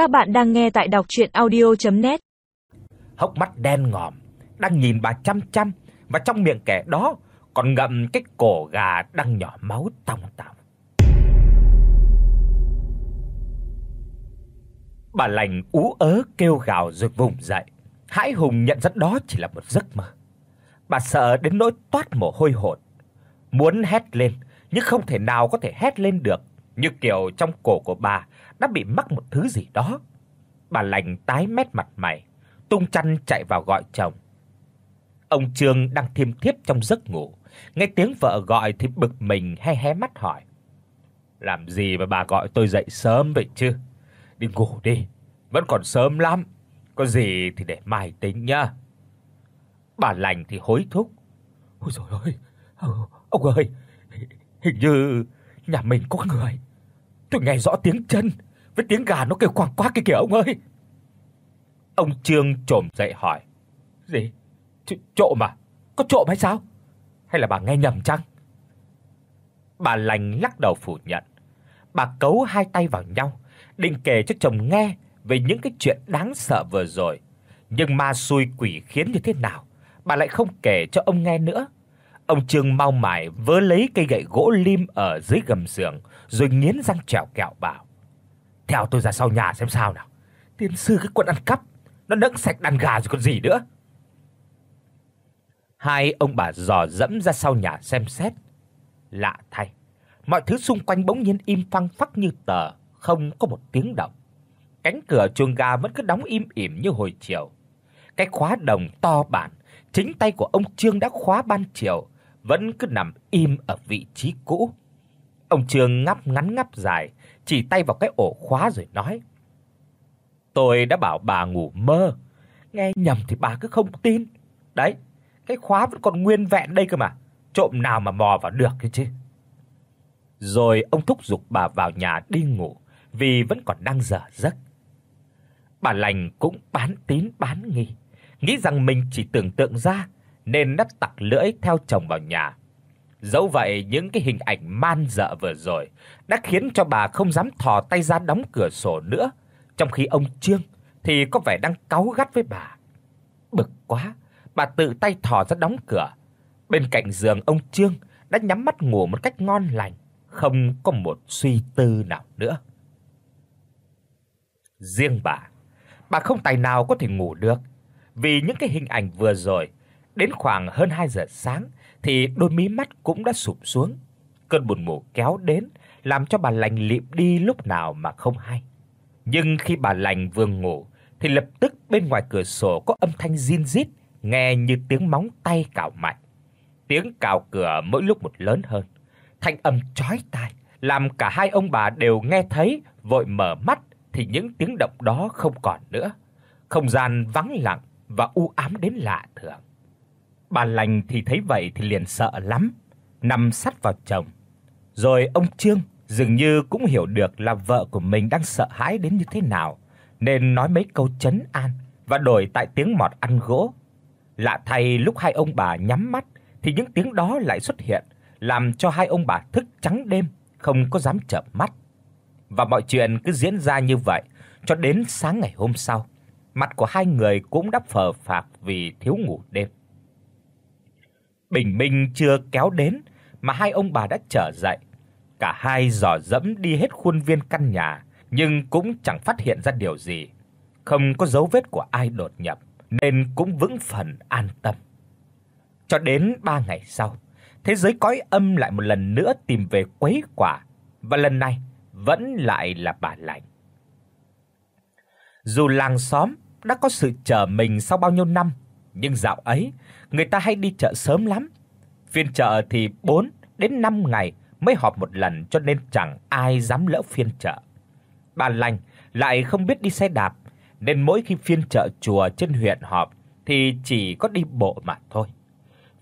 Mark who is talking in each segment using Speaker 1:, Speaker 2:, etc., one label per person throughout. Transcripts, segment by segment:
Speaker 1: Các bạn đang nghe tại đọc audio net
Speaker 2: Hốc mắt đen ngòm, đang nhìn bà chăm chăm và trong miệng kẻ đó còn ngậm cái cổ gà đang nhỏ máu tòng tòng. Bà lành ú ớ kêu gào rồi vùng dậy. Hãi hùng nhận ra đó chỉ là một giấc mơ. Bà sợ đến nỗi toát mồ hôi hột, muốn hét lên nhưng không thể nào có thể hét lên được, như kiểu trong cổ của bà đã bị mắc một thứ gì đó. Bà lành tái mét mặt mày, tung chăn chạy vào gọi chồng. Ông Trương đang thiêm thiếp trong giấc ngủ, nghe tiếng vợ gọi thì bực mình hé hé mắt hỏi: "Làm gì mà bà gọi tôi dậy sớm vậy chứ? Đi ngủ đi, vẫn còn sớm lắm, có gì thì để mai tính nhá." Bà lành thì hối thúc: "Ôi trời ơi, ông ơi, hình như nhà mình có người. Tôi nghe rõ tiếng chân với tiếng gà nó kêu quang quác kia kìa ông ơi." Ông Trương trồm dậy hỏi: "Gì? Ch trộm à? Có trộm hay sao? Hay là bà nghe nhầm chăng?" Bà lành lắc đầu phủ nhận. Bà cấu hai tay vào nhau, định kể cho chồng nghe về những cái chuyện đáng sợ vừa rồi, nhưng ma xui quỷ khiến như thế nào, bà lại không kể cho ông nghe nữa. Ông Trương mau mải vớ lấy cây gậy gỗ lim ở dưới gầm giường, rồi nghiến răng trèo kẹo bảo: "Theo tôi ra sau nhà xem sao nào. Tiên sư cái quân ăn cắp, nó đẫng sạch đàn gà rồi còn gì nữa." Hai ông bà dò dẫm ra sau nhà xem xét. Lạ thay, mọi thứ xung quanh bỗng nhiên im phăng phắc như tờ, không có một tiếng động. Cánh cửa chuồng gà vẫn cứ đóng im ỉm như hồi chiều. Cái khóa đồng to bản, chính tay của ông Trương đã khóa ban chiều, vẫn cứ nằm im ở vị trí cũ. Ông Trương ngáp ngắn ngáp dài, chỉ tay vào cái ổ khóa rồi nói: "Tôi đã bảo bà ngủ mơ, nghe nhầm thì bà cứ không tin. Đấy, cái khóa vẫn còn nguyên vẹn đây cơ mà, trộm nào mà mò vào được cái chứ." Rồi ông thúc giục bà vào nhà đi ngủ vì vẫn còn đang dở giấc. Bà lành cũng bán tín bán nghi, nghĩ rằng mình chỉ tưởng tượng ra nên nấp tặc lưỡi theo chồng vào nhà. Dẫu vậy, những cái hình ảnh man dợ vừa rồi đã khiến cho bà không dám thò tay ra đóng cửa sổ nữa, trong khi ông Trương thì có vẻ đang cáu gắt với bà. Bực quá, bà tự tay thò ra đóng cửa. Bên cạnh giường ông Trương đã nhắm mắt ngủ một cách ngon lành, không có một suy tư nào nữa. Riêng bà, bà không tài nào có thể ngủ được, vì những cái hình ảnh vừa rồi Đến khoảng hơn 2 giờ sáng thì đôi mí mắt cũng đã sụp xuống. Cơn buồn ngủ kéo đến, làm cho bà lành lịm đi lúc nào mà không hay. Nhưng khi bà lành vừa ngủ thì lập tức bên ngoài cửa sổ có âm thanh zin rít, nghe như tiếng móng tay cào mạnh. Tiếng cào cửa mỗi lúc một lớn hơn, thanh âm chói tai, làm cả hai ông bà đều nghe thấy, vội mở mắt thì những tiếng động đó không còn nữa. Không gian vắng lặng và u ám đến lạ thường. Bà lành thì thấy vậy thì liền sợ lắm, nằm sát vào chồng. Rồi ông Trương dường như cũng hiểu được là vợ của mình đang sợ hãi đến như thế nào, nên nói mấy câu trấn an và đổi tại tiếng mọt ăn gỗ. Lạ thay lúc hai ông bà nhắm mắt thì những tiếng đó lại xuất hiện, làm cho hai ông bà thức trắng đêm, không có dám chợp mắt. Và mọi chuyện cứ diễn ra như vậy cho đến sáng ngày hôm sau. Mặt của hai người cũng đã phờ phạc vì thiếu ngủ đêm. Bình minh chưa kéo đến mà hai ông bà đã trở dậy. Cả hai dò dẫm đi hết khuôn viên căn nhà, nhưng cũng chẳng phát hiện ra điều gì. Không có dấu vết của ai đột nhập nên cũng vững phần an tâm. Cho đến 3 ngày sau, thế giới cõi âm lại một lần nữa tìm về quấy quả và lần này vẫn lại là bà lành. Dù làng xóm đã có sự chờ mình sau bao nhiêu năm, nhưng dạo ấy, người ta hay đi chợ sớm lắm. Phiên chợ thì 4 đến 5 ngày mới họp một lần, cho nên chẳng ai dám lỡ phiên chợ. Bà Lành lại không biết đi xe đạp, nên mỗi khi phiên chợ chùa trên huyện họp thì chỉ có đi bộ mà thôi.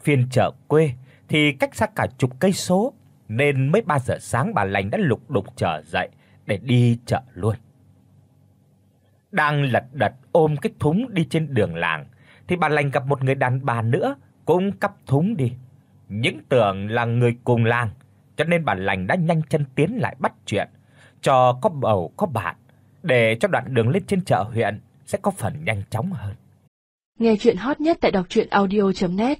Speaker 2: Phiên chợ quê thì cách xa cả chục cây số, nên mới 3 giờ sáng bà Lành đã lục đục trở dậy để đi chợ luôn. Đang lật đật ôm cái thúng đi trên đường làng thì bà lành gặp một người đàn bà nữa cũng cắp thúng đi. Những tưởng là người cùng làng, cho nên bà lành đã nhanh chân tiến lại bắt chuyện, cho có bầu có bạn. để cho đoạn đường lên trên chợ huyện sẽ có phần nhanh chóng hơn.
Speaker 3: Nghe truyện hot nhất tại doctruyenaudio.net